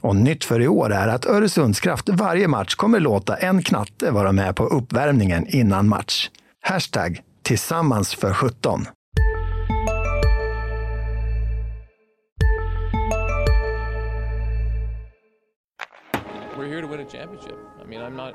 Och nytt för i år är att Öresundskraft varje match kommer låta en knatte vara med på uppvärmningen innan match. Hashtag tillsammans för 17. We're here to win a championship. I mean, I'm not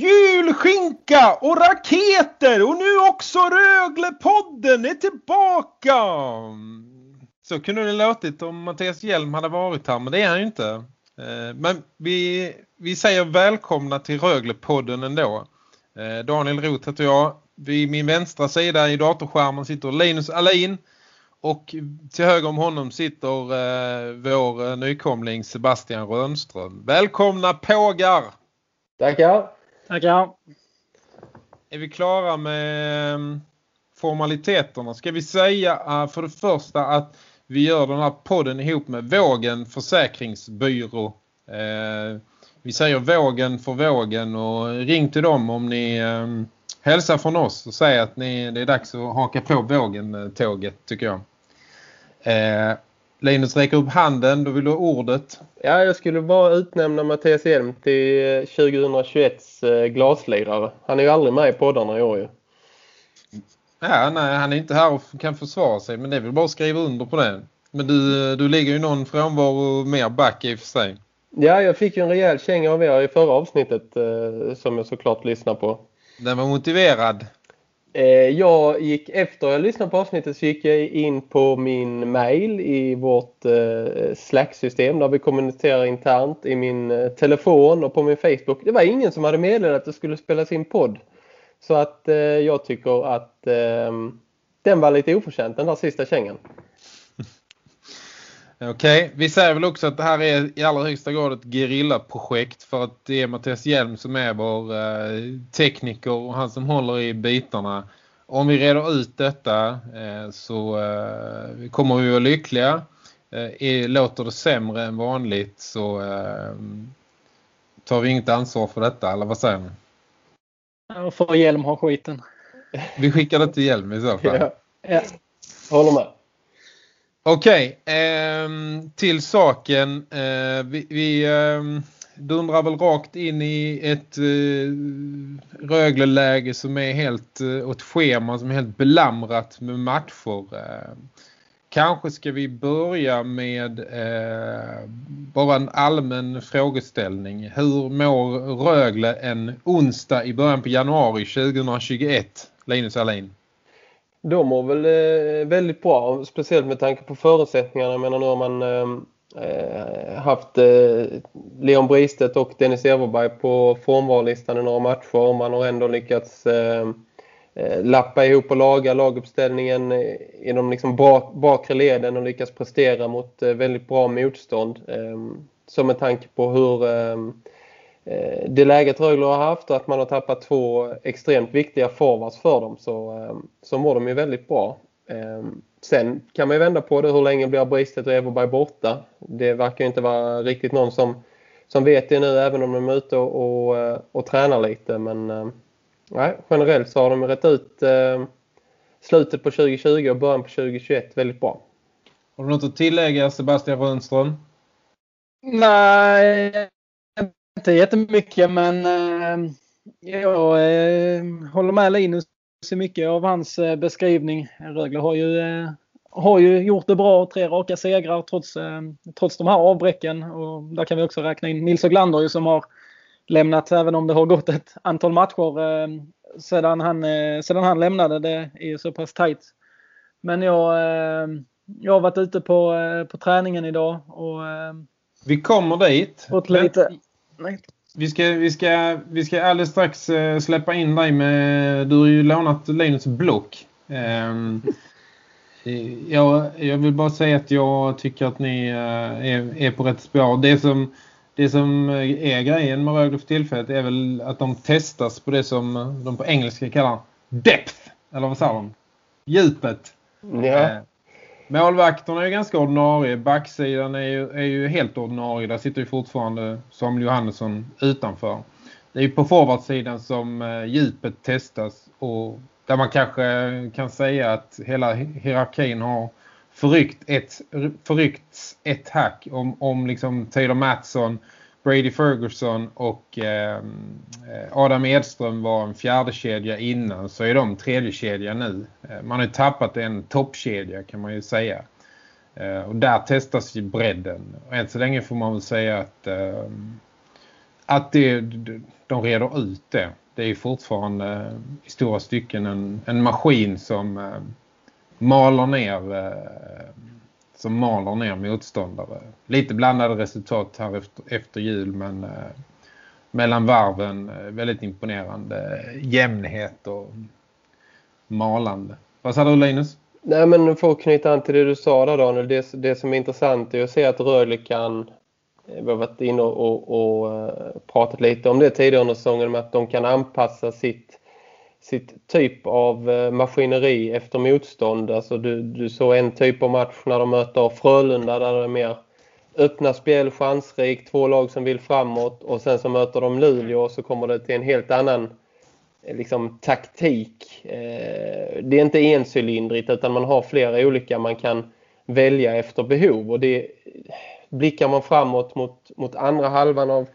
Julskinka och raketer och nu också Röglepodden är tillbaka! Så kunde det låtit om Mattias Hjelm hade varit här, men det är han ju inte. Eh, men vi, vi säger välkomna till Röglepodden ändå. Eh, Daniel Roth heter jag. Vid min vänstra sida i datorskärmen sitter Linus Alin. Och till höger om honom sitter eh, vår eh, nykomling Sebastian Rönström. Välkomna pågar! Tackar! Tackar. Är vi klara med ehm, formaliteterna? Ska vi säga eh, för det första att vi gör den här podden ihop med Vågen Försäkringsbyrå. Eh, vi säger Vågen för Vågen och ring till dem om ni ehm, hälsar från oss och säger att ni, det är dags att haka på Vågen-tåget tycker jag. Eh, Linus räcker upp handen, då vill du ha ordet. Ja, jag skulle bara utnämna Mattias Hjelm till 2021 glaslirare. Han är ju aldrig med i poddarna i år ju. Ja, nej, han är inte här och kan försvara sig, men det är väl bara att skriva under på det. Men du, du ligger ju någon frånvaro mer back i och för sig. Ja, jag fick ju en rejäl känga av er i förra avsnittet eh, som jag såklart lyssnar på. Den var motiverad. Eh, jag gick efter jag lyssnade på avsnittet så gick jag in på min mail i vårt eh, Slack-system där vi kommunicerar internt i min eh, telefon och på min Facebook. Det var ingen som hade meddelat att det skulle spelas in podd. Så att eh, jag tycker att ehm, den var lite oförtjänt, den där sista kängan. Okej, okay. vi säger väl också att det här är i allra högsta grad ett gerillaprojekt för att det är Mattias Hjelm som är vår eh, tekniker och han som håller i bitarna. Om vi reder ut detta eh, så eh, kommer vi vara lyckliga. Eh, låter det sämre än vanligt så eh, tar vi inget ansvar för detta, eller vad säger ni? Ja, får Hjelm ha skiten. Vi skickar det till Hjelm i så fall. Ja. ja. Håller med. Okej, okay, eh, till saken. Eh, vi vi eh, dundrar väl rakt in i ett eh, Rögle-läge som är helt, eh, åt schema som är helt belamrat med matcher. Eh, kanske ska vi börja med eh, bara en allmän frågeställning. Hur mår Rögle en onsdag i början på januari 2021? Linus Alin. De mår väl eh, väldigt bra, speciellt med tanke på förutsättningarna. Jag menar nu har man eh, eh haft eh, Leon Bristet och Dennis Everberg på formvarlistan i några matcher och man har ändå lyckats eh, eh lappa ihop och laga laguppställningen eh, i de liksom bak, bakre leden och lyckas prestera mot eh, väldigt bra motstånd. Så med tanke på hur Eh, det läget Rögle har haft och att man har tappat två extremt viktiga forwards för dem så, eh, så mår de ju väldigt bra. Eh, sen kan man ju vända på det. Hur länge blir Bristet och Everberg borta? Det verkar ju inte vara riktigt någon som, som vet det nu även om de är ute och, och, och tränar lite. Men nej, generellt så har de rätt ut eh, slutet på 2020 och början på 2021 väldigt bra. Har du något att tillägga Sebastian Rönnström? Nej, inte jättemycket men eh, jag eh, håller med Linus i mycket av hans eh, beskrivning. Rögle har ju, har ju gjort det bra, tre raka segrar trots, trots de här avbräcken. Och där kan vi också räkna in Nils Oglander som har lämnat, även om det har gått ett antal matcher, sedan han, sedan han lämnade. Det är ju så pass tajt. Men jag, jag har varit ute på, på träningen idag och Vi kommer dit. fått lite... Nej. Vi ska, vi, ska, vi ska alldeles strax eh, släppa in dig med... Du har ju lånat Linus block. Eh, jag, jag vill bara säga att jag tycker att ni eh, är, är på rätt spår. Det som, det som är grejen med Rögle för tillfället är väl att de testas på det som de på engelska kallar depth. Eller vad säger de? Djupet. Ja. Målvakterna är ju ganska ordinarie. Backsidan är ju, är ju helt ordinarie. Där sitter ju fortfarande Samuel Johannesson utanför. Det är ju på forwardsidan som eh, djupet testas. Och där man kanske kan säga att hela hierarkin har förryckt ett, förryckts ett hack. Om, om liksom Taylor Mattsson, Brady Ferguson och ehm, eh, Adam Edström var en fjärde kedja innan så är de tredje kedja nu. Eh, man har ju tappat en toppkedja kan man ju säga. Eh, och där testas ju bredden. Och än så länge får man väl säga att, eh, att det, de reder ut det. Det är ju fortfarande eh, i stora stycken en, en maskin som eh, maler ner eh, som maler ner motståndare. Lite blandade resultat här efter, efter jul men eh, mellan varven eh, väldigt imponerande jämnhet och malande. Vad sa du Linus? Nej men för att knyta an till det du sa där Daniel, det, det som är intressant är att se att Rögle kan, eh, vi har varit inne och, och, och eh, pratat lite om det tidigare under säsongen, med att de kan anpassa sitt sitt typ av eh, maskineri efter motstånd. Alltså du, du såg en typ av match när de möter Frölunda där det är mer öppna spel, chansrikt, två lag som vill framåt och sen så möter de Luleå och så kommer det till en helt annan eh, liksom, taktik. Eh, det är inte encylindrigt utan man har flera olika man kan välja efter behov och det blickar man framåt mot, mot andra halvan av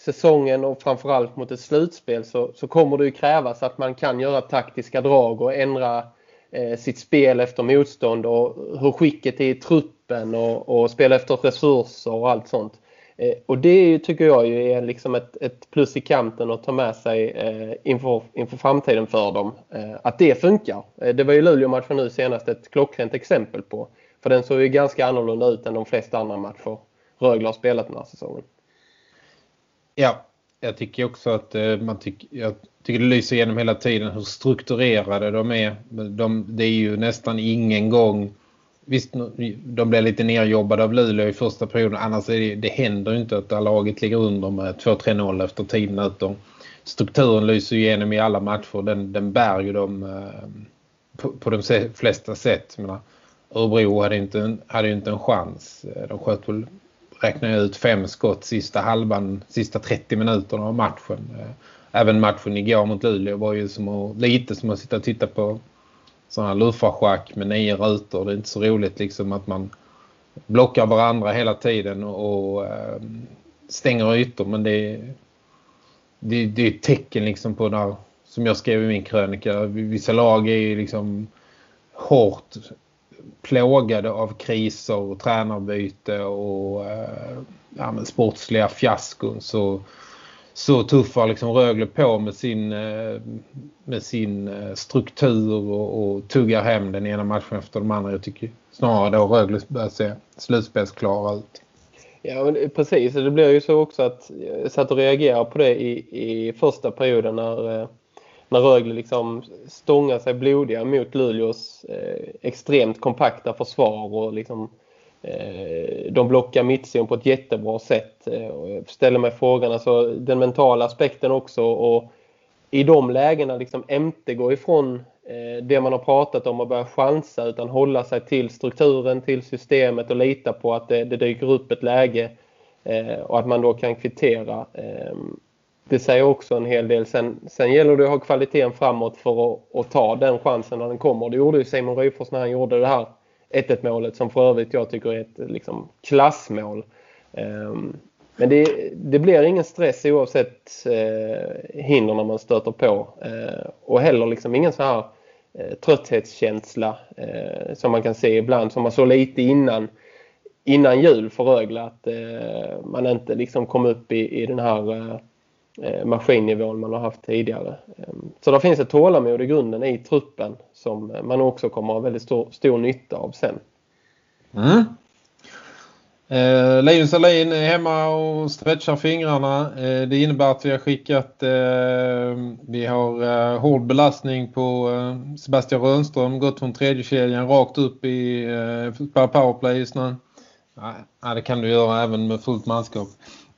säsongen och framförallt mot ett slutspel så, så kommer det ju krävas att man kan göra taktiska drag och ändra eh, sitt spel efter motstånd och hur skicket är i truppen och, och spela efter resurser och allt sånt. Eh, och det tycker jag ju är liksom ett, ett plus i kanten att ta med sig eh, inför, inför framtiden för dem. Eh, att det funkar. Eh, det var ju Luleå-matchen nu senast ett klockrent exempel på. För den såg ju ganska annorlunda ut än de flesta andra matcher Rögle har spelat den här säsongen. Ja, jag tycker också att eh, man tycker, jag tycker det lyser igenom hela tiden hur strukturerade de är. De, det är ju nästan ingen gång Visst, de blir lite nerjobbade av Luleå i första perioden. Annars är det, det händer ju inte att laget ligger under med 2-3-0 efter 10 minuter. Strukturen lyser igenom i alla matcher. Den, den bär ju dem eh, på, på de flesta sätt. Jag menar, Örebro hade inte, hade inte en chans. De sköt väl räknar jag ut fem skott sista halvan, sista 30 minuterna av matchen. Eh, även matchen igår mot Luleå var ju som att, lite som att sitta och titta på sådana luffarschack med nio rutor. Det är inte så roligt liksom att man blockar varandra hela tiden och, och ehm, stänger ytor. Men det, det, det är ett tecken liksom på när, som jag skrev i min krönika, vissa lag är ju liksom hårt plågade av kriser och tränarbyte och eh, ja, men sportsliga fiaskon så, så tuffar liksom Rögle på med sin, eh, med sin eh, struktur och, och tuggar hem den ena matchen efter de andra. Jag tycker snarare då Rögle börjar se slutspelsklara ut. Ja, men precis. Det blir ju så också att jag satt och reagerade på det i, i första perioden när när Rögle liksom stångar sig blodiga mot Luleås eh, extremt kompakta försvar och liksom eh, de blockar mittzon på ett jättebra sätt. Eh, och jag ställer mig frågan, alltså den mentala aspekten också och i de lägena liksom inte gå ifrån eh, det man har pratat om och börja chansa utan hålla sig till strukturen, till systemet och lita på att det, det dyker upp ett läge eh, och att man då kan kvittera. Ehm, det säger också en hel del. Sen, sen gäller det att ha kvaliteten framåt för att, att ta den chansen när den kommer. Det gjorde ju Simon Ryfors när han gjorde det här 1-1 målet som för övrigt jag tycker är ett liksom, klassmål. Um, men det, det, blir ingen stress oavsett eh, hinder när man stöter på. Eh, och heller liksom ingen så här eh, trötthetskänsla eh, som man kan se ibland som man såg lite innan innan jul för Rögle att eh, man inte liksom kom upp i, i den här eh, Eh, maskinnivån man har haft tidigare. Ehm, så det finns ett tålamod i grunden i truppen som eh, man också kommer att ha väldigt stor, stor nytta av sen. Mm. Eh, Linus Alin är hemma och stretchar fingrarna. Eh, det innebär att vi har skickat, eh, vi har eh, hård belastning på eh, Sebastian Rönnström. Gått från tredje kedjan rakt upp i eh, powerplay just nu. Ja, det kan du göra även med fullt manskap.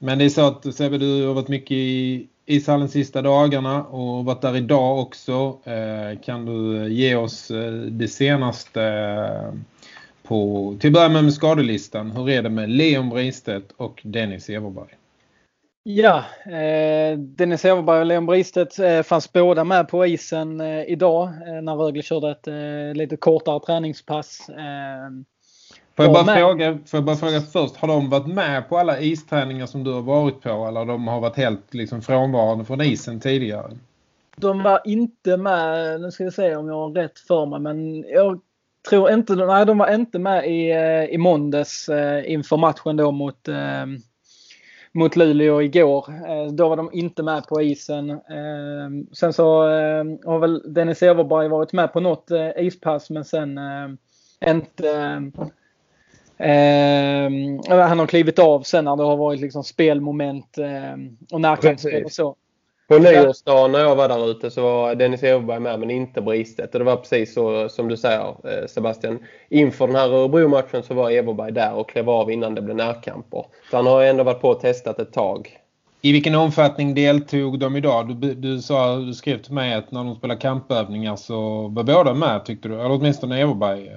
Men det är så att Sebbe, du har varit mycket i ishallen sista dagarna och varit där idag också. Eh, kan du eh, ge oss eh, det senaste på, till att börja med, med skadelistan. Hur är det med Leon Bristedt och Dennis Everberg? Ja, eh, Dennis Everberg och Leon Bristedt eh, fanns båda med på isen eh, idag eh, när Rögle körde ett eh, lite kortare träningspass. Får jag, bara fråga, får jag bara fråga först, har de varit med på alla isträningar som du har varit på eller de har varit helt liksom frånvarande från isen tidigare? De var inte med, nu ska vi se om jag har rätt för mig, men jag tror inte, nej de var inte med i, eh, i måndags eh, inför matchen då mot, eh, mot Luleå igår. Då var de inte med på isen. Sen så har väl Dennis Everberg varit med på något ispass men sen inte Eh, han har klivit av sen när det har varit liksom spelmoment eh, och närkampsspel och så. På nyårsdagen när jag var där ute så var Dennis Everberg med men inte Bristet. Och det var precis så som du säger eh, Sebastian. Inför den här Örebro-matchen så var Everberg där och klev av innan det blev närkamper. Så han har ändå varit på och testat ett tag. I vilken omfattning deltog de idag? Du, du, sa, du skrev till mig att när de spelade kampövningar så var båda med tyckte du? Eller åtminstone Everberg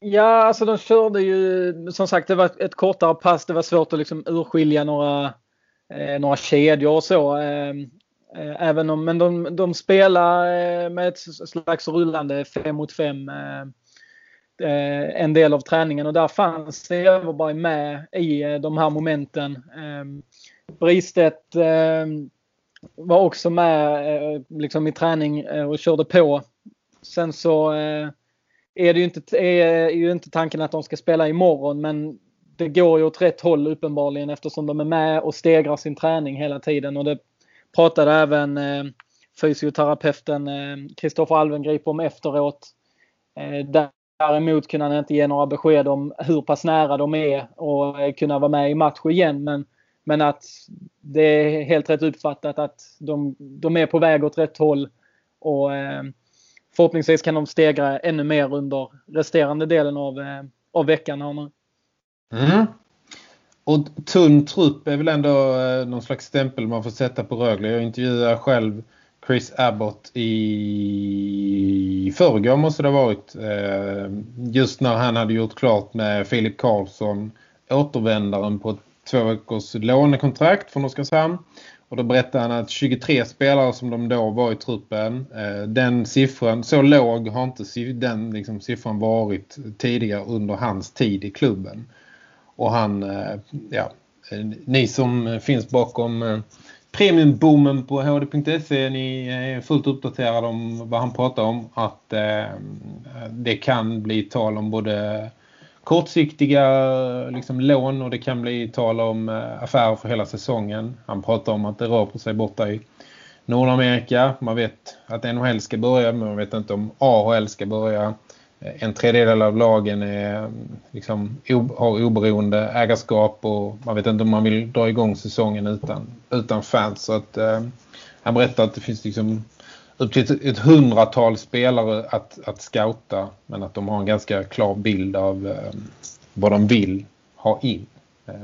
Ja, alltså de körde ju som sagt det var ett kortare pass. Det var svårt att liksom urskilja några, eh, några kedjor och så. Eh, eh även om, men de, de spelar eh, med ett slags rullande fem mot fem eh, eh, en del av träningen och där fanns Everberg med i eh, de här momenten. Eh, Bristedt eh, var också med eh, liksom i träning och körde på. Sen så är det ju inte, är ju inte tanken att de ska spela imorgon men det går ju åt rätt håll uppenbarligen eftersom de är med och stegrar sin träning hela tiden och det pratade även eh, fysioterapeuten Kristoffer eh, Alvengrip om efteråt. Eh, däremot kunde han inte ge några besked om hur pass nära de är och eh, kunna vara med i match igen men, men att det är helt rätt uppfattat att de, de är på väg åt rätt håll och eh, förhoppningsvis kan de stegra ännu mer under resterande delen av, eh, av veckan. Här nu. Mm. Och tunn trupp är väl ändå eh, någon slags stämpel man får sätta på Rögle. Jag intervjuade själv Chris Abbott i förrgår måste det ha varit. Eh, just när han hade gjort klart med Filip Karlsson återvändaren på ett två veckors lånekontrakt från Oskarshamn. Och då berättade han att 23 spelare som de då var i truppen, eh, den siffran, så låg har inte den liksom, siffran varit tidigare under hans tid i klubben. Och han, eh, ja, eh, ni som finns bakom eh, premiumboomen på hd.se, eh, ni är fullt uppdaterade om vad han pratar om. Att det kan bli tal om både kortsiktiga liksom, lån och det kan bli tal om eh, affärer för hela säsongen. Han pratar om att det rör på sig borta i Nordamerika. Man vet att NHL ska börja men man vet inte om AHL ska börja. Eh, en tredjedel av lagen är, mm, liksom, har oberoende ägarskap och man vet inte om man vill dra igång säsongen utan, utan fans. Så att, eh, han berättar att det finns liksom upp till ett, ett hundratal spelare att, att scouta men att de har en ganska klar bild av eh, vad de vill ha in. Eh,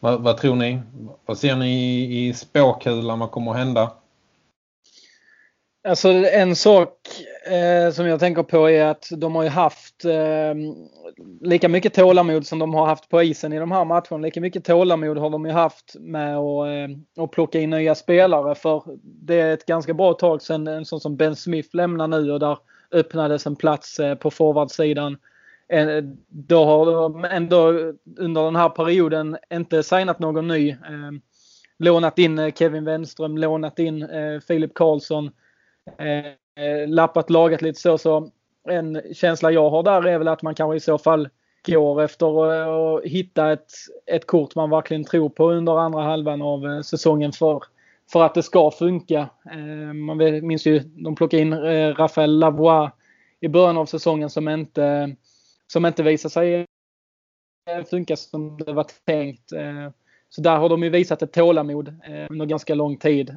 vad, vad, tror ni? Vad ser ni i, i spåkulan vad kommer att hända? Alltså en sak eh, som jag tänker på är att de har ju haft eh, lika mycket tålamod som de har haft på isen i de här matcherna. Lika mycket tålamod har de ju haft med att, eh, att plocka in nya spelare. För det är ett ganska bra tag sedan en sån som Ben Smith lämnar nu och där öppnades en plats eh, på forwardsidan. Eh, då har de ändå under den här perioden inte signat någon ny. Eh, lånat in eh, Kevin Wenström, lånat in eh, Filip Karlsson eh, eh lappat lagat lite så. Så en känsla jag har där är väl att man kanske i så fall går efter att hitta ett, ett kort man verkligen tror på under andra halvan av eh, säsongen för, för att det ska funka. Eh, man minns ju, de plockade in eh, Rafael Lavois i början av säsongen som inte, som inte visade sig funka som det var tänkt. Så där har de ju visat ett tålamod under ganska lång tid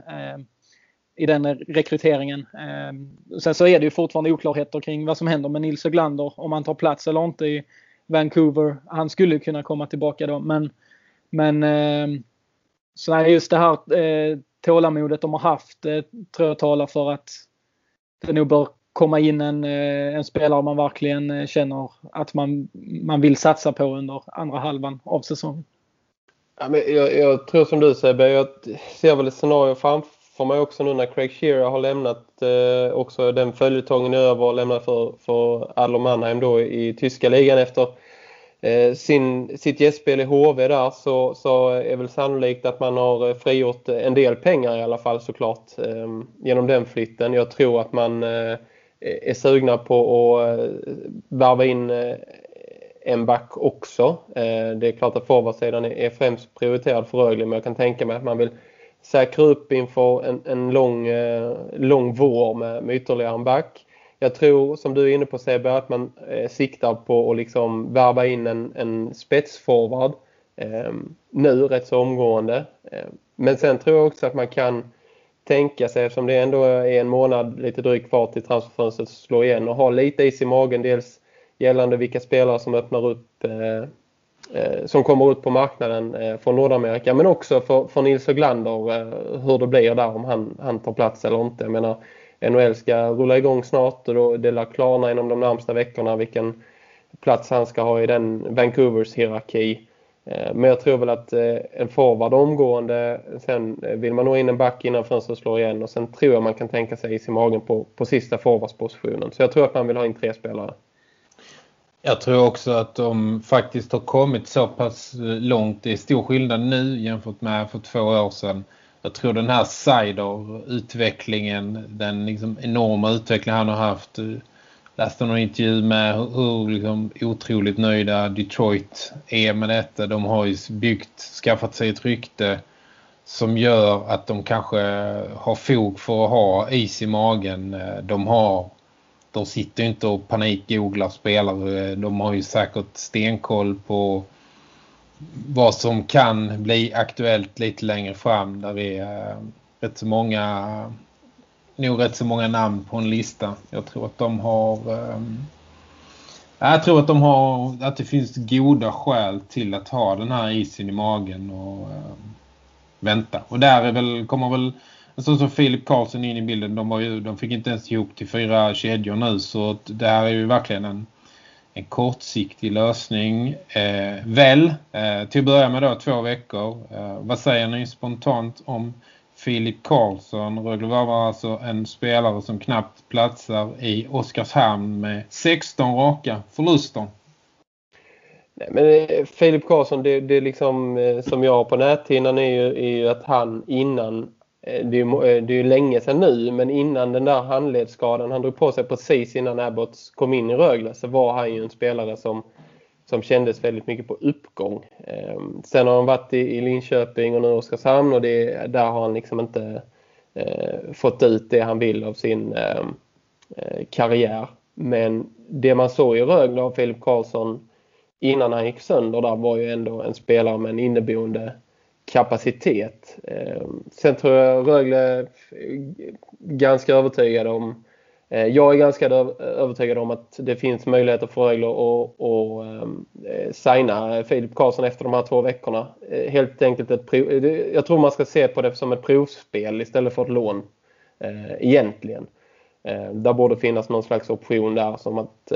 i den rekryteringen. Ehm, sen så är det ju fortfarande oklarheter kring vad som händer med Nils Höglander, om han tar plats eller inte i Vancouver. Han skulle kunna komma tillbaka då, men, men ehm, så just det här eh, tålamodet de har haft eh, tror jag talar för att det nog bör komma in en, eh, en spelare man verkligen känner att man, man vill satsa på under andra halvan av säsongen. Ja, men jag, jag tror som du säger, jag ser väl ett scenario framför mig också nu när Craig Shearer har lämnat eh, också den följetongen över och lämnat för, för Adler Mannheim då i tyska ligan efter Eh, sin, sitt gästspel i HV där så, så är väl sannolikt att man har eh, frigjort en del pengar i alla fall såklart eh, genom den flytten. Jag tror att man eh, är sugna på att eh, varva in en back också. Det är klart att forwardsidan är främst prioriterad för Rögle men jag kan tänka mig att man vill säkra upp inför en, en lång, eh, lång vår med, med ytterligare en back jag tror som du är inne på Sebbe att man eh, siktar på att liksom värva in en, en spetsforward eh, nu rätt så omgående. Eh, men sen tror jag också att man kan tänka sig eftersom det ändå är en månad lite drygt kvar till transferfönstret slå igen och ha lite is i magen dels gällande vilka spelare som öppnar upp eh Eh, som kommer ut på marknaden eh, från Nordamerika men också för, för Nils Höglander eh, hur det blir där om han, han tar plats eller inte. Jag menar, NHL ska rulla igång snart och då det lär klarna inom de närmsta veckorna vilken plats han ska ha i den Vancouvers hierarki. Eh, men jag tror väl att eh, en forward omgående, sen vill man nå in en back innan fönstret slår igen och sen tror jag man kan tänka sig is i magen på, på sista forwardspositionen. Så jag tror att man vill ha in tre spelare. Jag tror också att de faktiskt har kommit så pass eh, långt. Det är stor skillnad nu jämfört med för två år sedan jag tror den här Sider-utvecklingen, den liksom enorma utveckling han har haft. Jag läste någon intervju med hur, hur liksom otroligt nöjda Detroit är med detta. De har ju byggt, skaffat sig ett rykte som gör att de kanske har fog för att ha is i magen. Eh, de har de sitter inte och panikgooglar spelare. Eh, de har ju säkert stenkoll på vad som kan bli aktuellt lite längre fram. Där det eh, är rätt så många nog rätt så många namn på en lista. Jag tror att de har eh, jag tror att de har att det finns goda skäl till att ha den här isen i magen och vänta. Och där är väl, kommer väl så som Filip Karlsson in i bilden. De, var ju, de fick inte ens ihop till fyra kedjor nu så det här är ju verkligen en en kortsiktig lösning. Eh, väl, eh, till att börja med då två veckor. Eh, vad säger ni spontant om Filip Karlsson? Rögle var alltså en spelare som knappt platsar i Oskarshamn med 16 raka förluster. Nej, men eh, Filip Karlsson, det, det liksom eh, som jag har på näthinnan är ju, är ju att han innan Eh, det är, ju, eh, det är ju länge sedan nu men innan den där handledsskadan han drog på sig precis innan Abbott kom in i Rögle så var han ju en spelare som, som kändes väldigt mycket på uppgång. Ehm, sen har han varit i, i Linköping och nu Oskarshamn och det, där har han liksom inte eh, fått ut det han vill av sin ehm, eh, karriär. Men det man såg i Rögle av Filip Karlsson innan han gick sönder där var ju ändå en spelare med en inneboende kapacitet. Eh, sen tror jag Rögle är ganska övertygad om eh, jag är ganska övertygad om att det finns möjligheter för Rögle att, att eh, signa Filip Karlsson efter de här två veckorna. Helt enkelt ett prov, jag tror man ska se på det som ett provspel istället för ett lån egentligen. Där borde finnas någon slags option där som att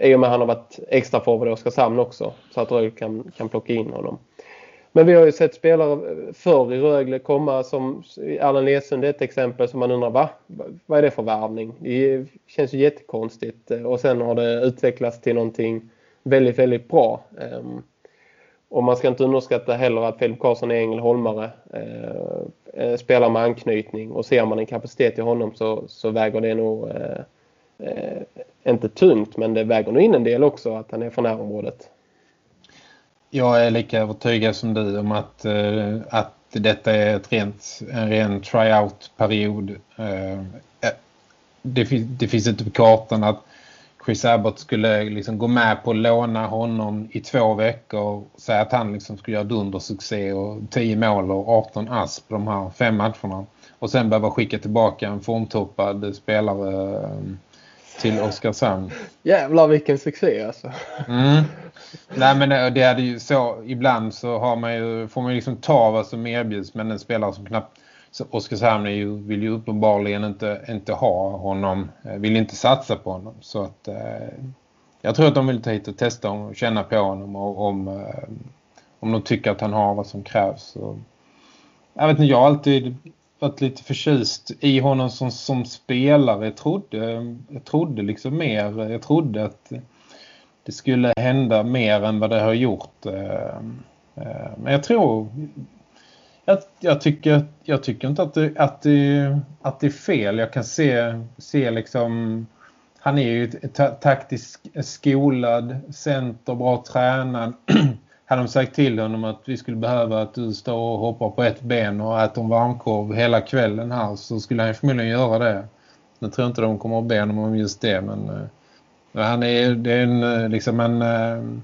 i och med att han har varit extra forward i Oskarshamn också så att Rögle kan, kan plocka in honom. Men vi har ju sett spelare eh, förr i Rögle komma som Allan Lesund är ett exempel som man undrar va? Vad är det för värvning? Det känns ju jättekonstigt eh, och sen har det utvecklats till någonting väldigt, väldigt bra. Ehm, och man ska inte underskatta heller att Filip Karlsson är Ängelholmare. Eh, spelar med anknytning och ser man en kapacitet i honom så, så väger det nog inte tungt men det väger nog in en del också att han är från närområdet jag är lika övertygad som du om att, eh, att detta är ett rent, en ren tryout-period. Eh, det, det finns inte på kartan att Chris Abbott skulle liksom gå med på att låna honom i två veckor och säga att han liksom skulle göra dundersuccé och 10 mål och 18 ass på de här fem matcherna. Och sen behöva skicka tillbaka en formtoppad spelare eh, till Oskarshamn. Jävlar vilken succé alltså. Mm. Nej men det är ju så, ibland så har man ju, får man ju liksom ta vad som erbjuds men en spelare som knappt så Oskarshamn ju, vill ju uppenbarligen inte, inte ha honom, eh, vill inte satsa på honom. Så att eh, jag tror att de vill ta hit och testa och känna på honom och om, eh, om de tycker att han har vad som krävs. Så, jag vet inte, jag har alltid varit lite förtjust i honom som, som spelare. Jag trodde, jag trodde liksom mer, jag trodde att det skulle hända mer än vad det har gjort. Eh, eh, men jag tror jag, jag, tycker, jag tycker inte att det, att, det, att det är fel. Jag kan se, se liksom... Han är ju taktiskt skolad, center, bra tränad. Hade de sagt till honom att vi skulle behöva att du står och hoppar på ett ben och äter en varmkorv hela kvällen här så skulle han förmodligen göra det. Jag tror inte de kommer att be honom om just det men, eh, han är, det är en, eh, liksom en eh,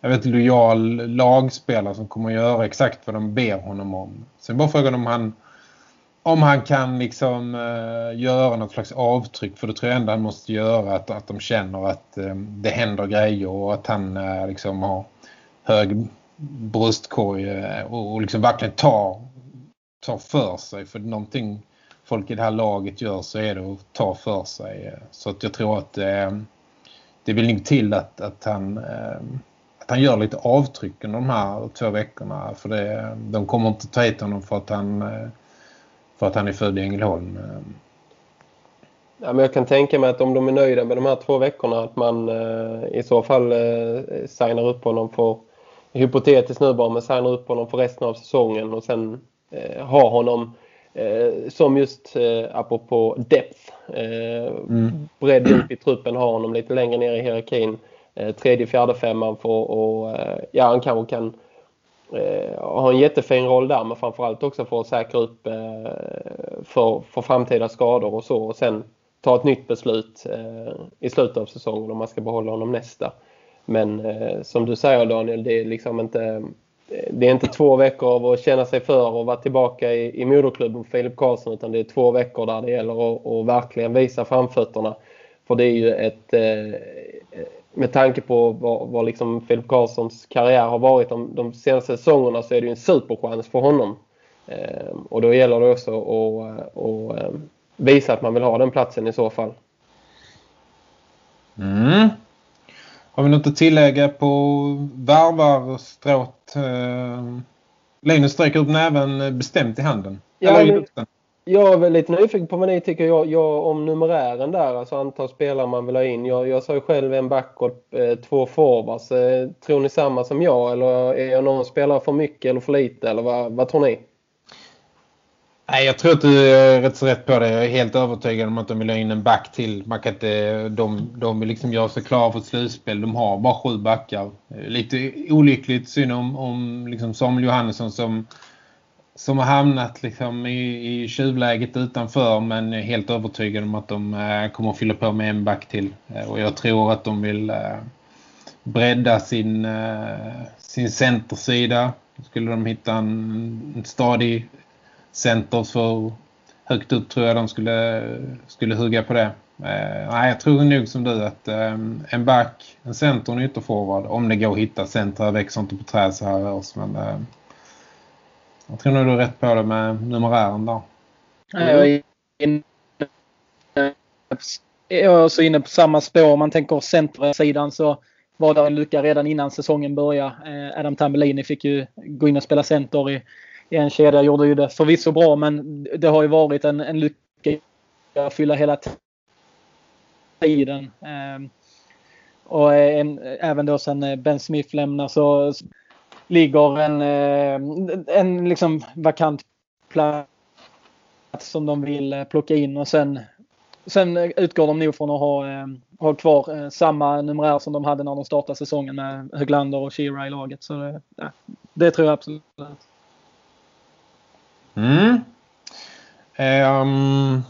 jag vet, lojal lagspelare som kommer att göra exakt vad de ber honom om. Sen bara frågan om han om han kan liksom uh, göra något slags avtryck för det tror jag ändå han måste göra att, att de känner att um, det händer grejer och att han uh, liksom har hög bröstkorg eh, och, och liksom verkligen tar, tar för sig för någonting folk i det här laget gör så är det att ta för sig så att jag tror att eh, det vill nog till att, att han eh, att han gör lite avtryck under de här två veckorna. För det, de kommer inte ta hit honom för att han, för att han är född i Ängelholm. Ja, men jag kan tänka mig att om de är nöjda med de här två veckorna att man eh, i så fall eh, signar upp honom för hypotetiskt nu bara men signar upp honom för resten av säsongen och sen eh, ha honom eh, som just eh, apropå depth eh, mm. bredd upp i truppen ha honom lite längre ner i hierarkin Eh, tredje, fjärde femman för och eh, ja, han kanske kan eh, ha en jättefin roll där men framförallt också för att säkra upp eh, för, för framtida skador och så och sen ta ett nytt beslut eh, i slutet av säsongen om man ska behålla honom nästa. Men eh, som du säger Daniel, det är liksom inte eh, det är inte två veckor av att känna sig för och vara tillbaka i, i moderklubben Filip Karlsson utan det är två veckor där det gäller att, att verkligen visa framfötterna. För det är ju ett, eh, med tanke på vad, vad liksom Filip Karlssons karriär har varit de, de senaste säsongerna så är det ju en superchans för honom. Eh, och då gäller det också att, eh, att visa att man vill ha den platsen i så fall. Mm. Har vi något att tillägga på värvarstråt? Eh, Linus sträcker upp näven bestämt i handen. Ja, Eller men, jag är lite nyfiken på vad ni tycker jag, jag, om numerären där, alltså antal spelare man vill ha in. Jag, jag sa ju själv en backcourt, eh, två forwards. Eh, tror ni samma som jag eller är jag någon spelare för mycket eller för lite eller vad, vad tror ni? Nej, jag tror att du är rätt så rätt på det. Jag är helt övertygad om att de vill ha in en back till. Man kan inte, de, de vill liksom göra sig klara för ett slutspel. De har bara sju backar. Lite olyckligt synd om, om liksom Samuel Johannesson som som har hamnat liksom i, i tjuvläget utanför men jag är helt övertygad om att de eh, kommer att fylla på med en back till. Eh, och jag tror att de vill eh, bredda sin, sin centersida. Skulle de hitta en, en stadig center för högt upp tror jag de skulle, skulle hugga på det. Eh, nej, jag tror nog som du att eh, en back, en center och en ytterforward, om det går att hitta center, växer inte på träd så här års, men eh, jag tror nog du är rätt på det med numerären där. Jag är inne, jag är så inne på samma spår. Om man tänker centersidan så var det en lucka redan innan säsongen började. Eh, Adam Tambellini fick ju gå in och spela center i en kedja. Gjorde ju det förvisso bra men det har ju varit en, en lucka att fylla hela tiden. Ehm, och eh, en, även då sen eh, Ben Smith lämnar så ligger en, eh, en liksom vakant plats som de vill plocka in och sen, sen utgår de nog från att ha, eh, ha kvar samma numerär som de hade när de startade säsongen med Höglander och Shira i laget. Så det, ja, det tror jag absolut. Mm. Um,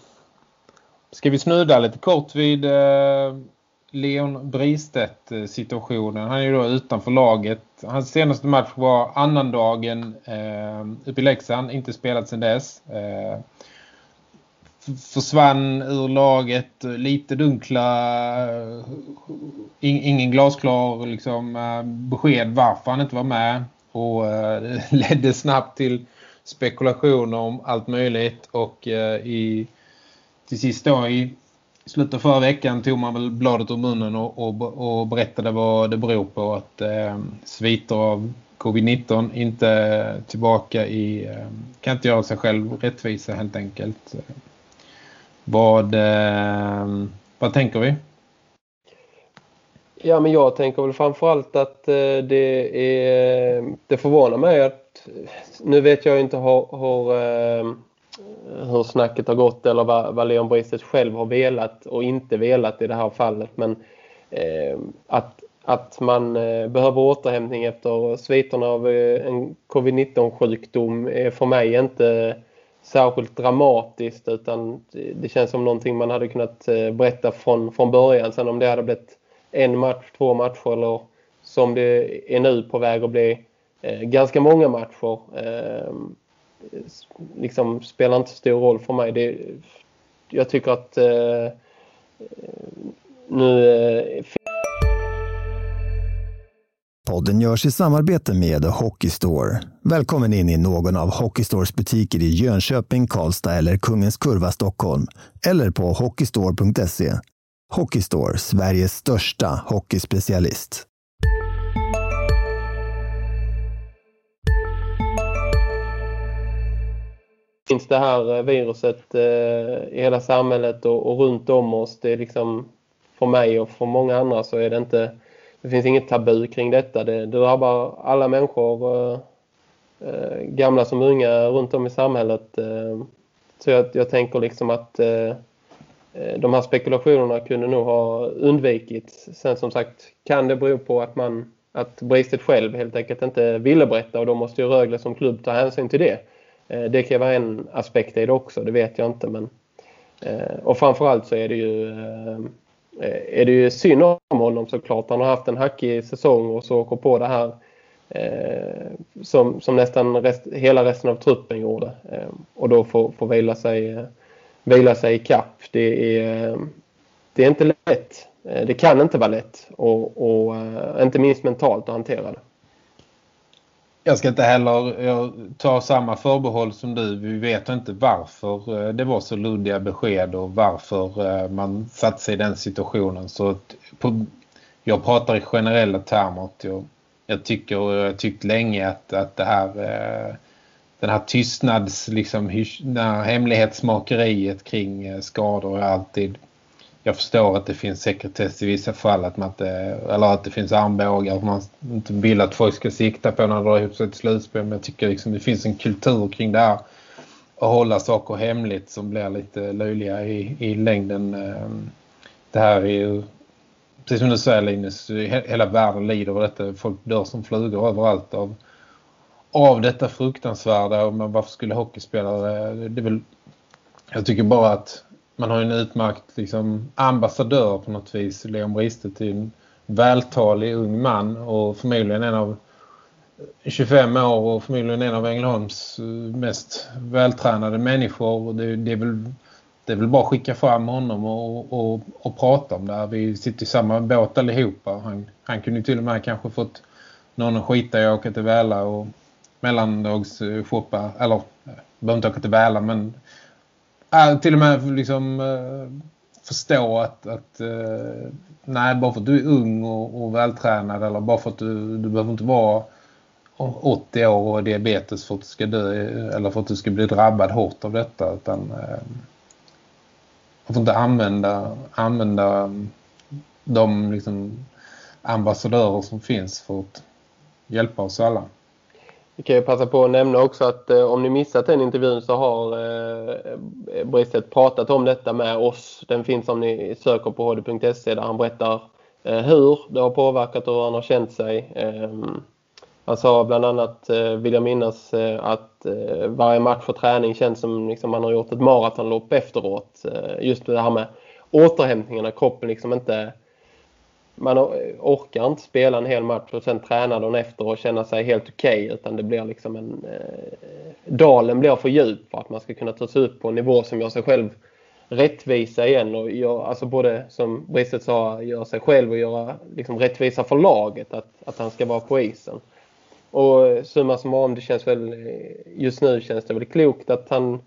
ska vi snudda lite kort vid uh, Leon Bristedt situationen. Han är ju då utanför laget. Hans senaste match var annandagen uh, uppe i Leksand. Inte spelat sedan dess. Uh, försvann ur laget. Lite dunkla, ingen glasklar liksom, besked varför han inte var med. Och ledde snabbt till spekulationer om allt möjligt och eh, i, till sist då i slutet av förra veckan tog man väl bladet ur munnen och, och, och berättade vad det beror på att eh, sviter av covid-19 inte tillbaka i eh, kan inte göra sig själv rättvisa helt enkelt. Vad, eh, vad tänker vi? Ja men jag tänker väl framförallt att eh, det är det förvånar mig att nu vet jag inte hur, hur, ehm, hur snacket har gått eller vad, vad Leon Bristet själv har velat och inte velat i det här fallet. Men eh, att, att man eh, behöver återhämtning efter sviterna av eh, en covid-19-sjukdom är för mig inte särskilt dramatiskt utan det känns som någonting man hade kunnat eh, berätta från, från början. Sen om det hade blivit en match, två matcher eller som det är nu på väg att bli Eh, ganska många matcher eh, liksom spelar inte så stor roll för mig. Det, jag tycker att eh, nu... Eh, Podden görs i samarbete med Hockeystore. Välkommen in i någon av Hockeystores butiker i Jönköping, Karlstad eller Kungens Kurva, Stockholm. Eller på hockeystore.se. Hockeystore, Sveriges största hockeyspecialist. Finns det här eh, viruset eh, i hela samhället och, och, runt om oss. Det är liksom för mig och för många andra så är det inte det finns inget tabu kring detta. Det, det drabbar alla människor, eh, eh gamla som unga, runt om i samhället. Eh, så jag, jag, tänker liksom att eh, eh, de här spekulationerna kunde nog ha undvikits. Sen som sagt kan det bero på att man att Bristet själv helt enkelt inte ville berätta och då måste ju Rögle som klubb ta hänsyn till det. Eh, det kan vara en aspekt i det också, det vet jag inte. Men, eh, och framförallt så är det ju eh, är det ju synd om honom såklart. Han har haft en hackig säsong och så åker på det här som, som nästan rest, hela resten av truppen gjorde. och då får, får vila, sig, vila sig i kapp. Det är, det är inte lätt. Det kan inte vara lätt och, och inte minst mentalt att hantera det. Jag ska inte heller jag tar samma förbehåll som du. Vi vet inte varför eh, det var så luddiga besked och varför eh, man satt sig i den situationen. Så på, jag pratar i generella termer. Jag, jag tycker och jag har tyckt länge att, att det här, eh, den här tystnads, liksom, det här hemlighetsmakeriet kring skador är alltid jag förstår att det finns sekretess i vissa fall att man inte, eller att det finns armbågar att man inte vill att folk ska sikta på när de drar ihop sig till slutspel. Men jag tycker liksom det finns en kultur kring det här. Att hålla saker hemligt som blir lite löjliga i, i längden ehm, det här är ju precis som du säger Linus hela världen lider av detta. Folk dör som flugor överallt av, av detta fruktansvärda. Men varför skulle hockeyspelare det är väl jag tycker bara att man har en utmärkt liksom, ambassadör på något vis. Leon Bristet är en vältalig ung man och förmodligen en av 25 år och förmodligen en av Ängelholms eh, mest vältränade människor. Det, det, är väl, det är väl bara att skicka fram honom och, och, och prata om det här. Vi sitter i samma båt allihopa. Han, han kunde till och med kanske fått någon att skita i att åka till Väla och mellandagsshoppa. Eller, eh, behöver inte åka till Väla men äh, till och med liksom äh, förstå att, att äh, nej, bara för att du är ung och, och vältränad eller bara för att du, du behöver inte vara 80 år och diabetes för att du ska dö eller för att du ska bli drabbad hårt av detta utan eh, man får inte använda, använda de liksom, ambassadörer som finns för att hjälpa oss alla. Vi kan ju passa på att nämna också att eh, om ni missat den intervjun så har eh, Bristet pratat om detta med oss. Den finns om ni söker på hd.se där han berättar eh, hur det har påverkat och hur han har känt sig. Eh, Han sa bland annat, eh, vill jag minnas, eh, att eh, varje match och träning känns som liksom man har gjort ett maratonlopp efteråt. Eh, just det här med återhämtningen när kroppen liksom inte man orkar inte spela en hel match och sen träna dagen efter och känna sig helt okej okay, utan det blir liksom en eh, dalen blir för djup för att man ska kunna ta sig upp på en nivå som gör sig själv rättvisa igen och gör, alltså både som Bristet sa, göra sig själv och göra liksom rättvisa för laget att, att han ska vara på isen. Och summa summarum, det känns väl just nu känns det väl klokt att han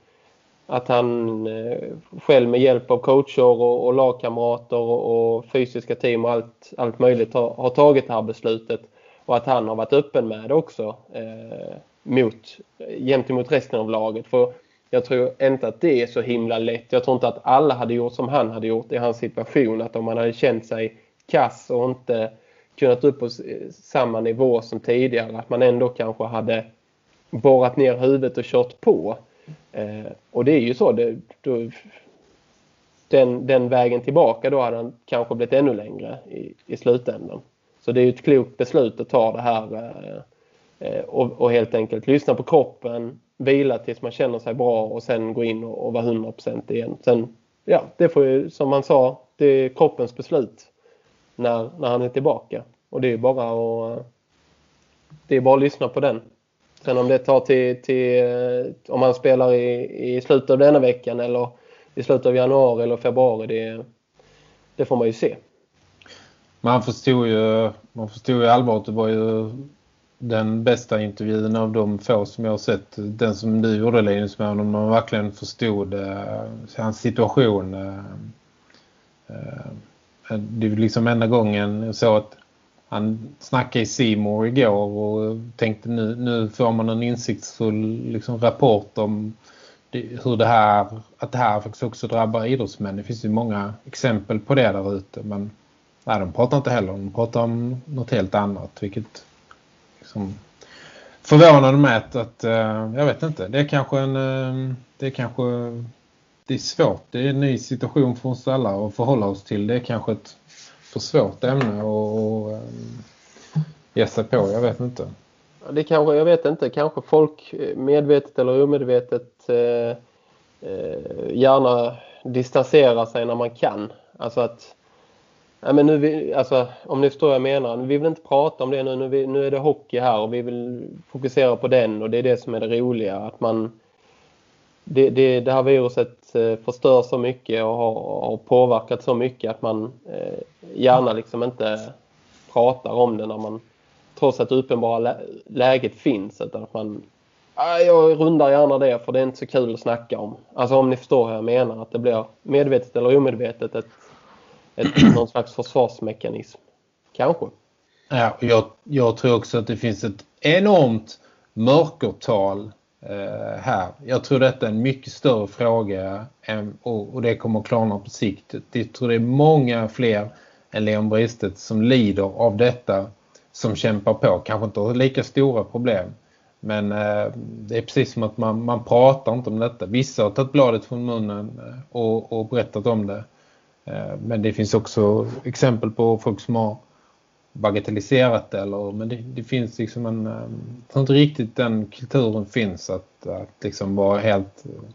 att han eh, själv med hjälp av coacher och, och lagkamrater och, och, fysiska team och allt, allt möjligt har, har, tagit det här beslutet och att han har varit öppen med det också eh, mot, gentemot resten av laget. För jag tror inte att det är så himla lätt. Jag tror inte att alla hade gjort som han hade gjort i hans situation. Att om man hade känt sig kass och inte kunnat upp på samma nivå som tidigare. Att man ändå kanske hade borrat ner huvudet och kört på. Eh, och det är ju så. Det, då, den, den vägen tillbaka då hade han kanske blivit ännu längre i, i slutändan. Så det är ju ett klokt beslut att ta det här eh, eh och, och, helt enkelt lyssna på kroppen, vila tills man känner sig bra och sen gå in och, och vara 100% igen. Sen, ja, det får ju, som man sa, det är kroppens beslut när, när han är tillbaka. Och det är bara att, det är bara att lyssna på den. Sen om det tar till, till eh, om han spelar i, i slutet av denna veckan eller i slutet av januari eller februari, det, det får man ju se. Man förstod ju, man förstod ju allvaret. Det var ju den bästa intervjun av de få som jag har sett. Den som du gjorde Linus med om man verkligen förstod eh, hans situation. Eh, eh, det är liksom enda gången jag såg att han snackade i Seymour igår och tänkte nu, nu får man en insiktsfull liksom, rapport om det, hur det här, att det här faktiskt också drabbar idrottsmän. Det finns ju många exempel på det där ute men nej, de pratar inte heller. De pratar om något helt annat vilket liksom förvånade mig att, att uh, jag vet inte, det är kanske en uh, det är kanske det är svårt. Det är en ny situation för oss alla att förhålla oss till. Det är kanske ett för svårt ämne att eh, ge sig på, jag vet inte. Det kanske, jag vet inte, kanske folk eh, medvetet eller omedvetet eh, eh, gärna distanserar sig när man kan. Alltså att Ja, men nu vi, alltså, om ni förstår vad jag menar. Vi vill inte prata om det nu. Nu, nu är det hockey här och vi vill fokusera på den och det är det som är det roliga. Att man, det, det, det här viruset Eh, förstör så mycket och har, har påverkat så mycket att man eh, gärna liksom inte pratar om det när man trots att det uppenbara läget finns utan att man jag rundar gärna det för det är inte så kul att snacka om. Alltså om ni förstår hur jag menar att det blir medvetet eller omedvetet ett, ett, någon slags försvarsmekanism. Kanske. Ja, jag, jag tror också att det finns ett enormt mörkertal Eh, här. Jag tror detta är en mycket större fråga än, och, och det kommer att klarna på sikt. Jag tror det är många fler än Leon Bristet som lider av detta som kämpar på. Kanske inte har lika stora problem. Men eh, det är precis som att man, man pratar inte om detta. Vissa har tagit bladet från munnen eh, och, och berättat om det. Eh, men det finns också exempel på folk som har bagatelliserat det. Eller, men det, det finns liksom en... Ehm, jag tror inte riktigt den kulturen finns att, att liksom vara helt eh,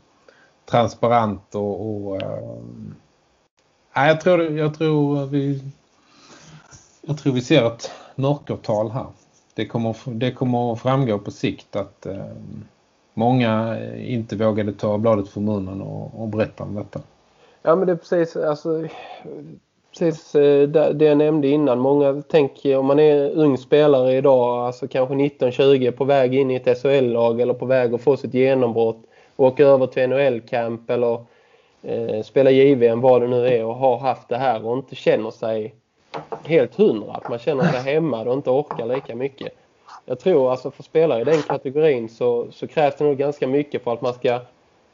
transparent och... och äh, jag, tror, jag, tror vi, jag tror vi ser ett mörkertal här. Det kommer, det kommer att framgå på sikt att äh, många eh, inte vågade ta bladet från munnen och, och berätta om detta. Ja men det är precis, alltså, precis eh, det jag nämnde innan. Många tänker om man är ung spelare idag, alltså kanske 19-20 på väg in i ett SHL-lag eller på väg att få sitt genombrott. Åka över till NHL-camp eller eh, spela JVM, vad det nu är och har haft det här och inte känner sig helt hundra. Att man känner sig hemma och inte orkar lika mycket. Jag tror alltså för spelare i den kategorin så, så krävs det nog ganska mycket för att man ska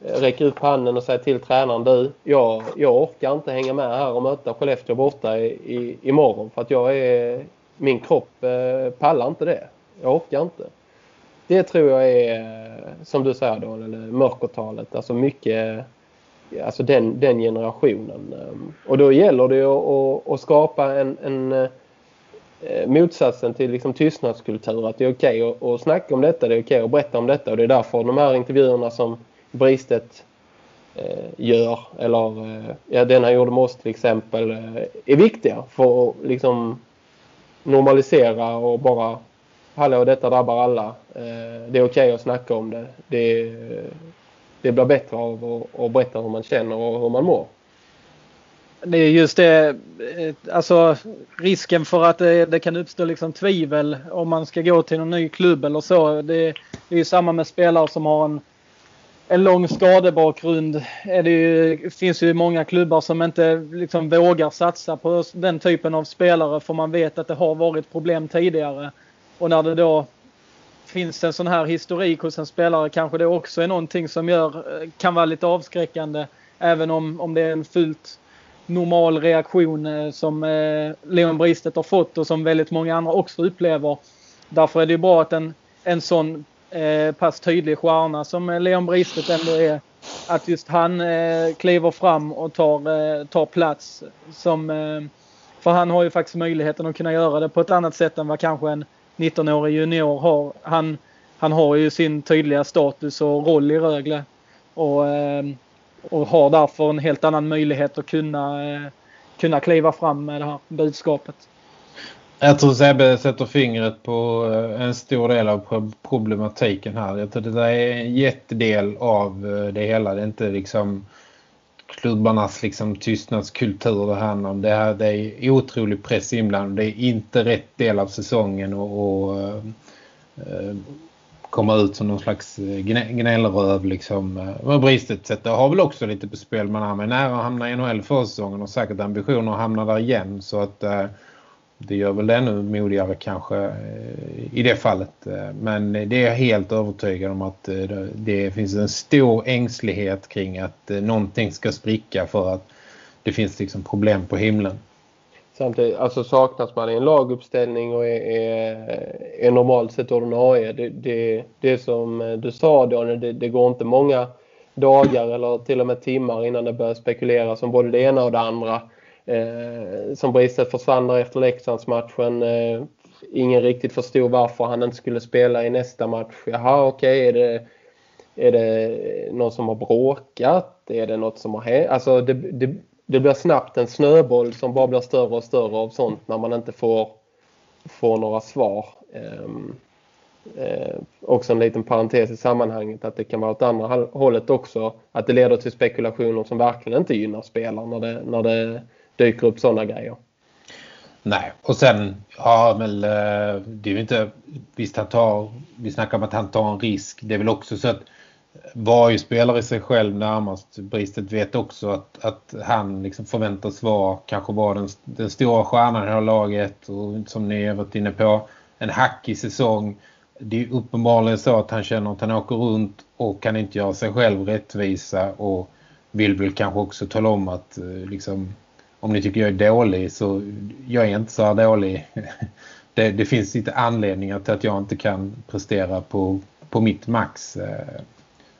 räcka upp handen och säga till tränaren du, jag, jag orkar inte hänga med här och möta Skellefteå borta i, i, imorgon för att jag är, min kropp eh, pallar inte det. Jag orkar inte. Det tror jag är, eh, som du säger då, mörkertalet. Alltså mycket, eh, alltså den, den generationen. Eh, och då gäller det att, att, att skapa en, en motsatsen till liksom tystnadskultur. Att det är okej okay att, att snacka om detta, det är okej okay att berätta om detta. Och det är därför de här intervjuerna som Bristet eh, gör, eller eh, ja, den han gjorde med oss till exempel, eh, är viktiga för att liksom normalisera och bara Hallå, detta drabbar alla. Eh, det är okej okay att snacka om det. Det, det blir bättre av att, att berätta hur man känner och hur man mår. Det är just det, eh, alltså risken för att det, det, kan uppstå liksom tvivel om man ska gå till någon ny klubb eller så. Det, det är ju samma med spelare som har en, en lång skadebakgrund. Det ju, finns ju många klubbar som inte liksom vågar satsa på den typen av spelare för man vet att det har varit problem tidigare. Och när det då finns en sån här historik hos en spelare kanske det också är någonting som gör, eh, kan vara lite avskräckande. Även om, om det är en fullt normal reaktion eh, som eh, Leon Bristet har fått och som väldigt många andra också upplever. Därför är det bra att en, en sån eh, pass tydlig stjärna som eh, Leon Bristet ändå är att just han eh, kliver fram och tar, eh, tar plats. Som, eh, för han har ju faktiskt möjligheten att kunna göra det på ett annat sätt än vad kanske en 19-årig junior har. Han, han har ju sin tydliga status och roll i Rögle. Och, eh, och har därför en helt annan möjlighet att kunna, eh, kunna kliva fram med det här budskapet. Jag tror Sebbe sätter fingret på eh, en stor del av problematiken här. Jag tror det är en jättedel av eh, det hela. Det är inte liksom klubbarnas liksom tystnadskultur det handlar om. Det, här, det är otrolig press inblandad. Det är inte rätt del av säsongen och, eh, och komma ut som någon slags gnällröv liksom. Men bristet sätt. Det har väl också lite på spel. Man är nära att hamna i NHL för säsongen och säkert ambitioner att hamna där igen. Så att äh, det gör väl det ännu modigare kanske eh, i det fallet. Eh, men det är jag helt övertygad om att eh, det finns en stor ängslighet kring att någonting ska spricka för att det finns liksom problem på himlen. Samtidigt, alltså saknas man i en laguppställning och är, är, är normalt sett ordinarie. Det, det, det som du sa Daniel, det, det går inte många dagar eller till och med timmar innan det börjar spekuleras om både det ena och det andra. Eh, som Bristet försvann där efter Leksandsmatchen. Eh, ingen riktigt förstod varför han inte skulle spela i nästa match. Jaha, okej, okay, är, det, är det någon som har bråkat? Är det något som har hänt? Alltså det, det, det blir snabbt en snöboll som bara blir större och större av sånt när man inte får, får några svar. Um, Eh, också en liten parentes i sammanhanget att det kan vara åt andra hållet också. Att det leder till spekulationer som verkligen inte gynnar spelarna. när det, när det dyker upp sådana grejer. Nej, och sen ja, väl, eh, det är ju inte, visst han tar, vi snackar om att han tar en risk. Det är väl också så att varje spelare i sig själv närmast. Bristet vet också att, att han liksom förväntas vara, kanske vara den, den stora stjärnan i det här laget. Och som ni har varit inne på, en hackig säsong. Det är uppenbarligen så att han känner att han åker runt och kan inte göra sig själv rättvisa och vill väl kanske också tala om att eh, liksom, om ni tycker jag är dålig så jag är inte så här dålig. Det, det finns lite anledningar till att jag inte kan prestera på, på mitt max. Eh,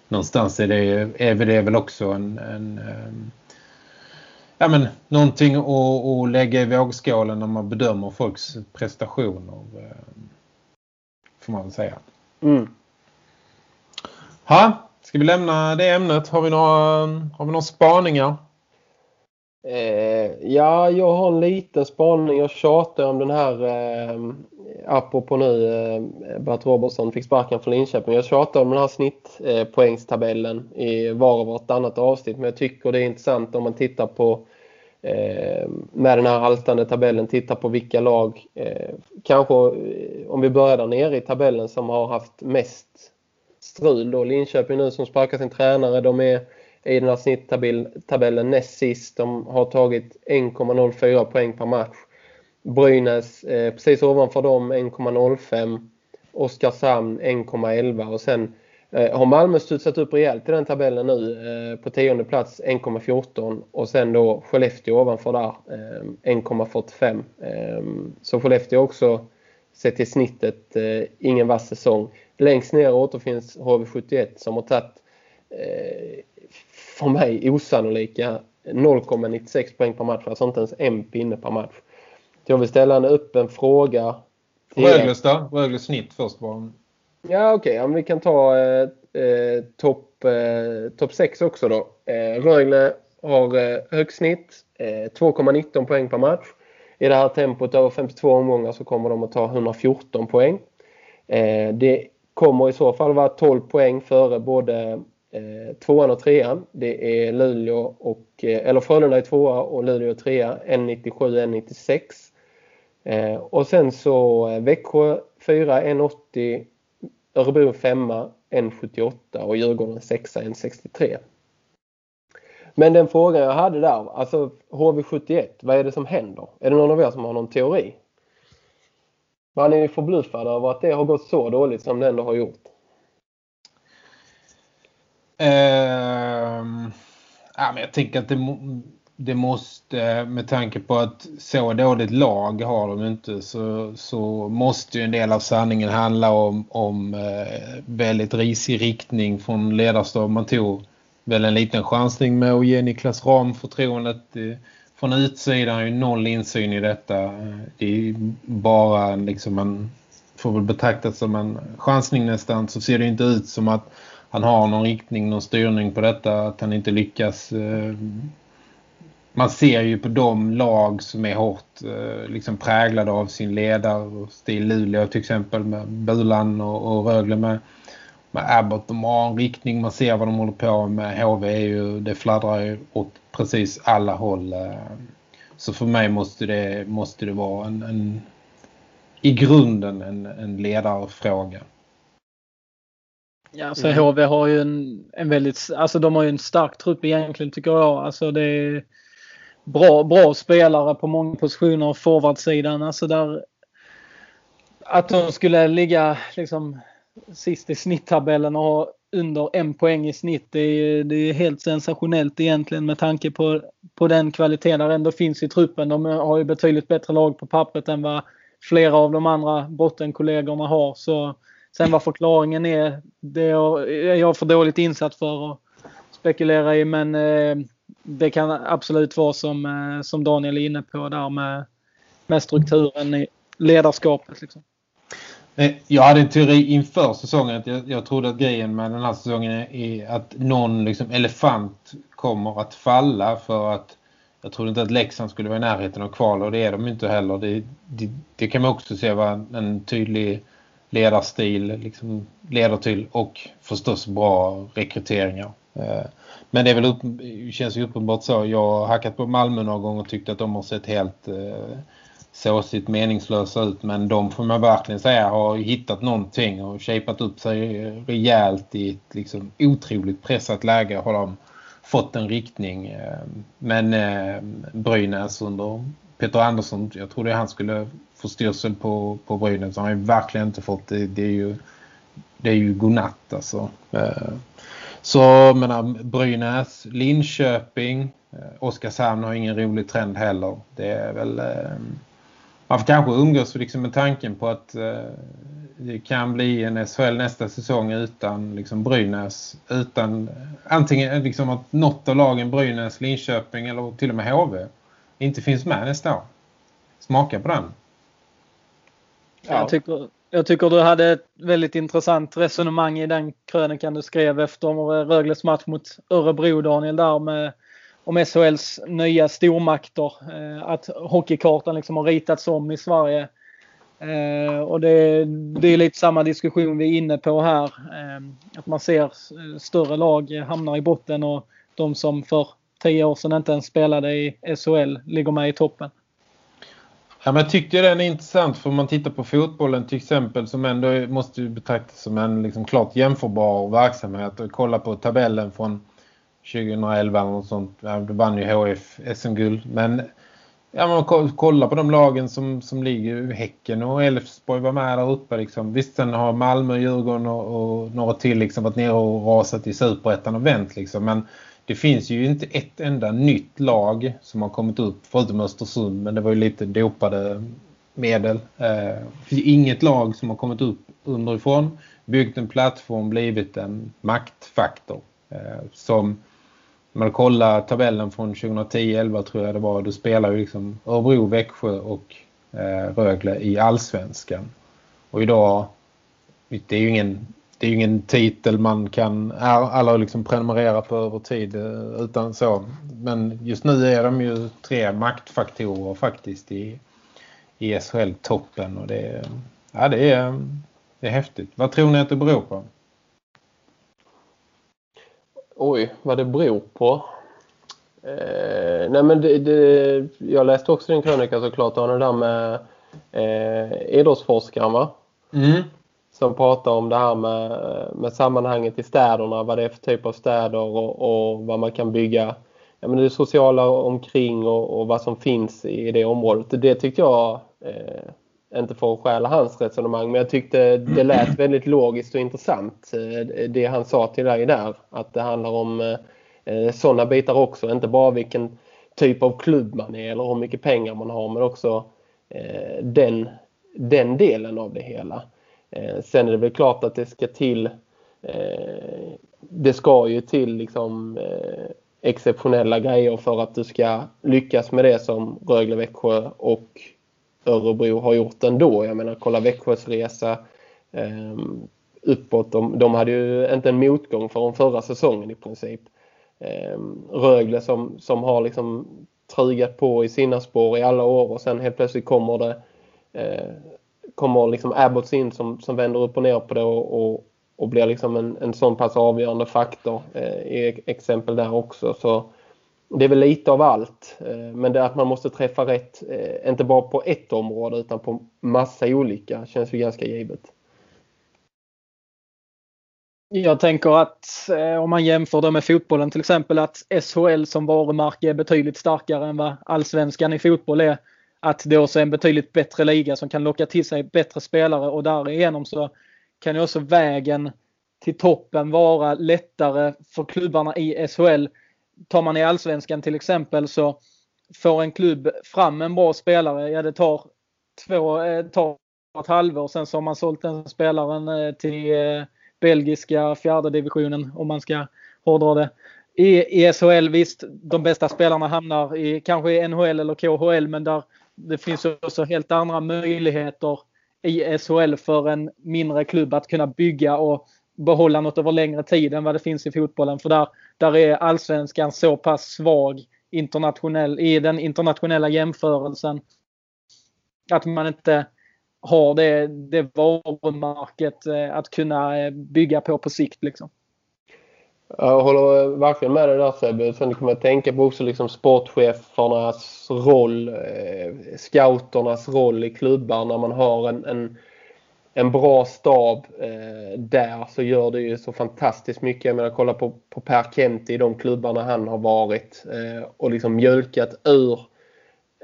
någonstans är det, är det väl också en, en eh, ja men, någonting att, att lägga i vågskålen när man bedömer folks prestationer. Eh, får man säga. Mm. Ha, ska vi lämna det ämnet? Har vi några, har vi några spaningar? Eh, ja, jag har en liten spaning. Jag tjatar om den här eh, apropå nu eh, Bert Robertson fick sparken från Linköping. Jag tjatar om den här snittpoängstabellen eh, i var och vartannat avsnitt. Men jag tycker det är intressant om man tittar på eh, med den här haltande tabellen, tittar på vilka lag, eh, kanske eh, om vi börjar där nere i tabellen som har haft mest strul då. Linköping nu som sparkar sin tränare, de är i den här snitttabellen näst sist. De har tagit 1,04 poäng per match. Brynäs eh, precis ovanför dem 1,05. Oskarshamn 1,11 och sen eh, har Malmö studsat upp rejält i den tabellen nu eh, på tionde plats 1,14 och sen då Skellefteå ovanför där 1,45. Eh, ehm, så Skellefteå också sett till snittet eh, ingen vass säsong. Längst ner återfinns HV71 som har tagit eh, för mig osannolika 0,96 poäng per match. Alltså inte ens en pinne per match. Jag vill ställa en öppen fråga. Rögles då? Rögles snitt först bara. Ja okej, okay. vi kan ta eh, eh, topp eh, top 6 också då. Eh, Rögle har eh, högst snitt, 2,19 eh, poäng per match. I det här tempot över 52 omgångar så kommer de att ta 114 poäng. Eh, det kommer i så fall vara 12 poäng före både eh, tvåan och trean. Det är Luleå och, eh, eller Frölunda i tvåa och Luleå trea, 1,97, 1,96. Eh, och sen så eh, Växjö 4, 1,80, Örebro 5, 1,78 och Djurgården 6, 1,63. Men den frågan jag hade där, alltså HV71, vad är det som händer? Är det någon av er som har någon teori? Man är förbluffad över att det har gått så dåligt som det ändå har gjort. Eh, ja, men jag tänker att det, det måste, med tanke på att så dåligt lag har de inte, så, så måste ju en del av sanningen handla om, om eh, väldigt risig riktning från ledarstab. Man tog väl en liten chansning med att ge Niklas Ram förtroendet eh, från utsidan har ju noll insyn i detta. Det är bara liksom man får väl betraktas som en chansning nästan så ser det inte ut som att han har någon riktning, någon styrning på detta, att han inte lyckas. Eh, man ser ju på de lag som är hårt eh, liksom präglade av sin ledare, och Stil Luleå till exempel med Bulan och, och Rögle med med Abbott. De har en riktning, man ser vad de håller på med. HV är ju, det fladdrar ju åt precis alla håll. Eh. Så för mig måste det, måste det vara en, en i grunden en, en ledarfråga. Ja, så mm. HV har ju en, en väldigt, alltså de har ju en stark trupp egentligen tycker jag. Alltså det är bra, bra spelare på många positioner, forwardsidan. Alltså där att de skulle ligga liksom sist i snitttabellen och ha under en poäng i snitt. Det är, det är helt sensationellt egentligen med tanke på, på den kvalitet där ändå finns i truppen. De har ju betydligt bättre lag på pappret än vad flera av de andra bottenkollegorna har. Så sen vad förklaringen är, det är jag för dåligt insatt för att spekulera i. Men eh, det kan absolut vara som, eh, som Daniel är inne på där med, med strukturen i ledarskapet. Liksom. Eh, jag hade en teori inför säsongen att jag, jag trodde att grejen med den här säsongen är att någon liksom elefant kommer att falla för att jag trodde inte att Leksand skulle vara i närheten av kval och det är de inte heller. Det, det, det kan man också se vara en tydlig ledarstil liksom leder till och förstås bra rekryteringar. Eh, men det är väl upp, känns ju uppenbart så. Jag har hackat på Malmö några gånger och tyckt att de har sett helt eh, såsigt meningslösa ut. Men de får man verkligen säga har hittat någonting och shapat upp sig rejält i ett liksom otroligt pressat läge har de fått en riktning. Eh, men eh, Brynäs under Peter Andersson, jag trodde han skulle få styrsel på, på Brynäs. Han har ju verkligen inte fått det. Det är ju, det är ju godnatt alltså. Eh, så menar Brynäs, Linköping, eh, Oskarshamn har ingen rolig trend heller. Det är väl eh, man får kanske umgås liksom med tanken på att det kan bli en SHL nästa säsong utan liksom Brynäs. Utan antingen liksom att något av lagen Brynäs, Linköping eller till och med HV inte finns med nästa år. Smaka på den. Ja. Jag, tycker, jag tycker du hade ett väldigt intressant resonemang i den krönikan du skrev efter Rögles match mot Örebro Daniel där med om SHLs nya stormakter. Eh, att hockeykartan liksom har ritats om i Sverige. Eh, och det, det, är lite samma diskussion vi är inne på här. Eh, att man ser större lag hamnar i botten och de som för tio år sedan inte ens spelade i SHL ligger med i toppen. Ja, men jag tyckte den är intressant för om man tittar på fotbollen till exempel som ändå måste betraktas som en liksom klart jämförbar verksamhet och kolla på tabellen från 2011 eller sånt. Ja, då vann ju HF SM-guld. Men ja, man kollar på de lagen som, som ligger. Häcken och Elfsborg var med där uppe. Liksom. Visst, sen har Malmö, Djurgården och, och några till liksom varit nere och rasat i superettan och vänt. Liksom. Men det finns ju inte ett enda nytt lag som har kommit upp förutom Östersund. Men det var ju lite dopade medel. Eh, det finns inget lag som har kommit upp underifrån. Byggt en plattform, blivit en maktfaktor. Eh, som man kollar tabellen från 2010-11 tror jag det var. Då spelar ju liksom Örebro, Växjö och eh, Rögle i allsvenskan. Och idag, det är ju ingen, det är ingen titel man kan alla liksom prenumerera på över tid eh, utan så. Men just nu är de ju tre maktfaktorer faktiskt i, i SHL-toppen och det, ja, det, är, det är häftigt. Vad tror ni att det beror på? Oj, vad det beror på? Eh, nej men det, det, jag läste också din krönika såklart det där med eh, idrottsforskaren va? Mm. Som pratar om det här med, med sammanhanget i städerna, vad det är för typ av städer och, och vad man kan bygga ja, men det sociala omkring och, och, vad som finns i det området. Det tyckte jag, eh, inte för att stjäla hans resonemang, men jag tyckte det lät väldigt logiskt och intressant eh, det han sa till dig där. Att det handlar om eh, eh, sådana bitar också. Inte bara vilken typ av klubb man är eller hur mycket pengar man har men också eh, den, den delen av det hela. Eh, sen är det väl klart att det ska till eh, det ska ju till liksom eh, exceptionella grejer för att du ska lyckas med det som Rögle, Växjö och Örebro har gjort ändå. Jag menar kolla Växjös resa eh, uppåt. De, de hade ju inte en motgång förrän förra säsongen i princip eh, Rögle som, som har liksom trugat på i sina spår i alla år och sen helt plötsligt kommer det eh, kommer liksom Abbots in som, som vänder upp och ner på det och, och, och blir liksom en, en sån pass avgörande faktor eh, i exempel där också. Så det är väl lite av allt. Eh, men det att man måste träffa rätt, eh, inte bara på ett område utan på massa olika, känns ju ganska givet. Jag tänker att eh, om man jämför det med fotbollen till exempel att SHL som varumärke är betydligt starkare än vad allsvenskan i fotboll är. Att det också är en betydligt bättre liga som kan locka till sig bättre spelare och därigenom så kan ju också vägen till toppen vara lättare för klubbarna i SHL. Tar man i allsvenskan till exempel så får en klubb fram en bra spelare, ja det tar, två, eh, tar ett halvår sen så har man sålt den spelaren eh, till eh, belgiska fjärde divisionen om man ska hårdra det. I, I SHL visst, de bästa spelarna hamnar i kanske i NHL eller KHL men där det finns också helt andra möjligheter i SHL för en mindre klubb att kunna bygga och behålla något över längre tid än vad det finns i fotbollen. För där, där är allsvenskan så pass svag internationell, i den internationella jämförelsen att man inte har det, det varumärket eh, att kunna eh, bygga på på sikt. Liksom. Jag håller verkligen med dig där Sebbe. Sen kommer jag tänka på också liksom sportchefernas roll, eh, scouternas roll i klubbar när man har en, en, en bra stab eh, där så gör det ju så fantastiskt mycket. Jag menar kolla på, på Per Kent i de klubbarna han har varit eh, och liksom mjölkat ur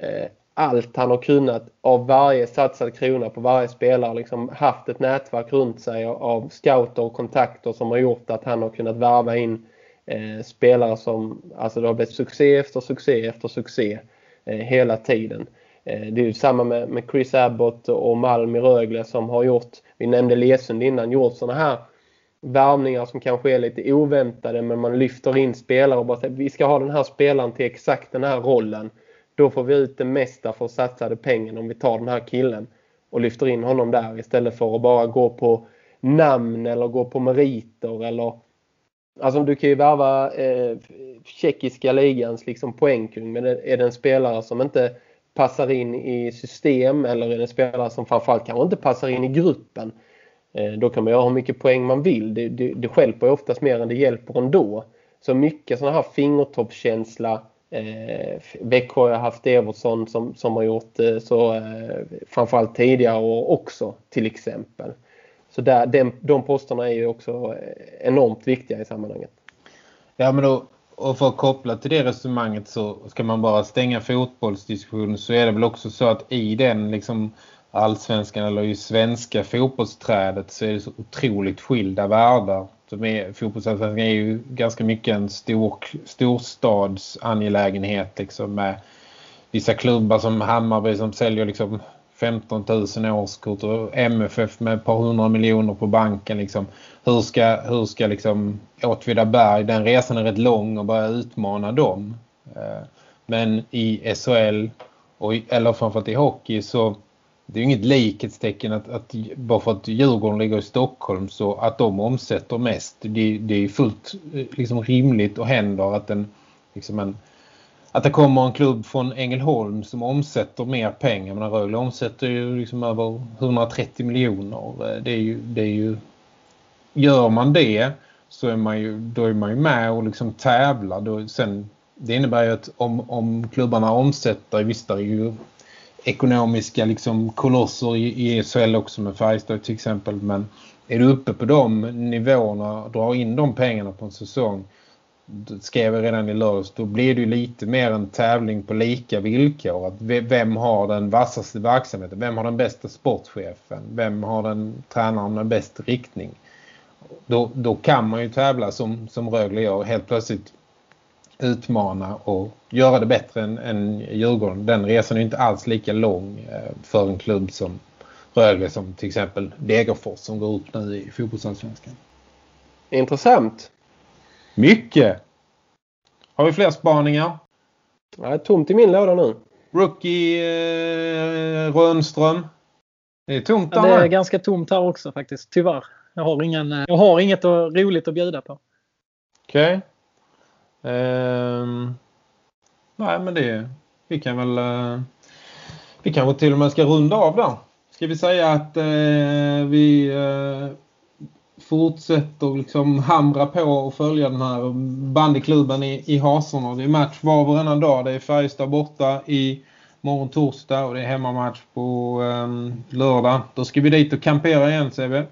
eh, allt han har kunnat av varje satsad krona på varje spelare. Liksom haft ett nätverk runt sig av scouter och kontakter som har gjort att han har kunnat värva in eh, spelare som, alltså det har blivit succé efter succé efter succé eh, hela tiden. Eh, det är ju samma med, med Chris Abbott och Malm i Rögle som har gjort, vi nämnde Lesund innan, gjort sådana här värvningar som kanske är lite oväntade men man lyfter in spelare och bara säger vi ska ha den här spelaren till exakt den här rollen då får vi ut det mesta för satsade pengar om vi tar den här killen och lyfter in honom där istället för att bara gå på namn eller gå på meriter eller Alltså du kan ju värva eh, tjeckiska ligans liksom poängkung men är det en spelare som inte passar in i system eller är det en spelare som framförallt kanske inte passar in i gruppen eh, då kan man göra hur mycket poäng man vill. Det, det, det hjälper oftast mer än det hjälper ändå. Så mycket sån här fingertoppskänsla Eh, Växjö har haft Evertsson som, som har gjort det, så eh, framförallt tidigare och också till exempel. Så där, den, de posterna är ju också eh, enormt viktiga i sammanhanget. Ja men då, och för att koppla till det resonemanget så ska man bara stänga fotbollsdiskussionen så är det väl också så att i den liksom allsvenskan eller i svenska fotbollsträdet så är det så otroligt skilda världar fotbollsallsvenskan är ju ganska mycket en stor, storstadsangelägenhet liksom med vissa klubbar som Hammarby som säljer liksom 15 000 årskort och MFF med ett par hundra miljoner på banken liksom. Hur ska, hur ska liksom Åtvidaberg, den resan är rätt lång och börja utmana dem. Eh, men i SHL och, eller framförallt i hockey så det är ju inget likhetstecken att, att bara för att Djurgården ligger i Stockholm så att de omsätter mest. Det, det är fullt eh, liksom, rimligt och händer att, en, liksom en, att det kommer en klubb från Ängelholm som omsätter mer pengar. Men Rögle omsätter ju liksom över 130 miljoner. Eh, det är ju, det är ju, gör man det så är man ju, då är man ju med och liksom tävlar. Då, sen, det innebär ju att om, om klubbarna omsätter, visst det är ju ekonomiska liksom kolosser i, i SHL också med Färjestad till exempel. Men är du uppe på de nivåerna och drar in de pengarna på en säsong skrev jag redan i lördags, då blir det ju lite mer en tävling på lika villkor. Att vem har den vassaste verksamheten? Vem har den bästa sportchefen? Vem har den tränaren med bäst riktning? Då, då kan man ju tävla som, som Rögle gör. Helt plötsligt utmana och göra det bättre än, än Djurgården. Den resan är inte alls lika lång eh, för en klubb som Rögle som till exempel Degerfors som går upp nu i fotbollsallsvenskan. Intressant. Mycket. Har vi fler spaningar? Ja, det är tomt i min låda nu. Rookie eh, Rönnström. Det är tomt där ja, Det är ganska tomt här också faktiskt, tyvärr. Jag har, ingen, eh, jag har inget roligt att bjuda på. Okej. Okay. Eh, nej men det vi kan väl eh, vi kanske till och med ska runda av där. Ska vi säga att eh, vi eh, fortsätter liksom hamra på och följa den här bandyklubben i, i hasorna. Det är match var och varannan dag. Det är Färjestad borta i morgon torsdag och det är hemmamatch på um, lördag. Då ska vi dit och kampera igen, CB.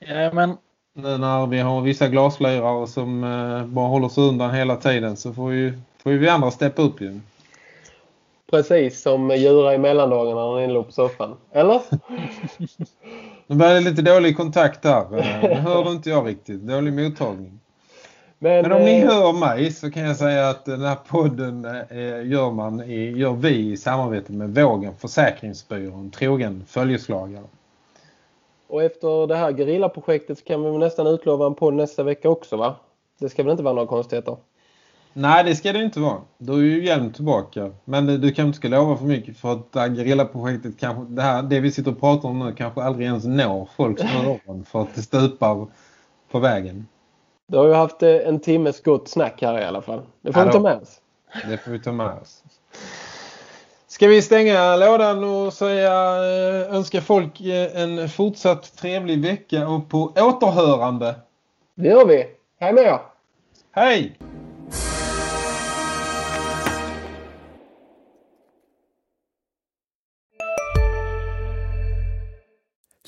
Jajamän, nu när vi har vissa glaslirare som eh, bara håller sig undan hela tiden så får ju, får ju vi andra steppa upp ju. Precis som djura i mellandagarna när ni låg på soffan. Eller? Nu börjar det lite dålig kontakt här. Nu eh, hör inte jag riktigt. Dålig mottagning. Men, Men om eh, ni hör mig så kan jag säga att den här podden eh, gör, man gör vi i samarbete med Vågen Försäkringsbyrån, trogen följeslagare. Och efter det här gerillaprojektet så kan vi nästan utlova en podd nästa vecka också va? Det ska väl inte vara några konstigheter? Nej, det ska det inte vara. Då är ju Hjelm tillbaka. Men du kanske inte ska lova för mycket för att det här gerillaprojektet kanske, det, här, det vi sitter och pratar om nu kanske aldrig ens når folks öron för att det stupar på vägen. Du har ju haft eh, en timmes gott snack här i alla fall. Det får ja, vi ta med oss. Det får vi ta med oss. Ska vi stänga lådan och säga eh, önska folk eh, en fortsatt trevlig vecka och på återhörande? Det gör vi. Hej med er! Hej!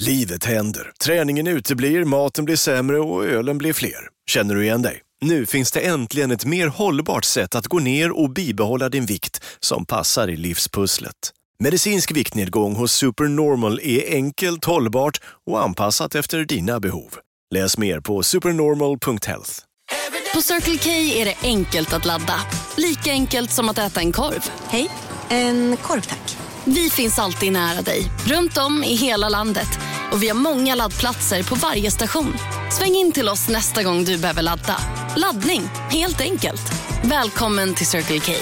Livet händer. Träningen uteblir, maten blir sämre och ölen blir fler. Känner du igen dig? Nu finns det äntligen ett mer hållbart sätt att gå ner och bibehålla din vikt som passar i livspusslet. Medicinsk viktnedgång hos Supernormal är enkelt, hållbart och anpassat efter dina behov. Läs mer på supernormal.health. På Circle K är det enkelt att ladda. Lika enkelt som att äta en korv. Hej, en korv tack. Vi finns alltid nära dig, runt om i hela landet. Och vi har många laddplatser på varje station. Sväng in till oss nästa gång du behöver ladda. Laddning, helt enkelt. Välkommen till Circle K.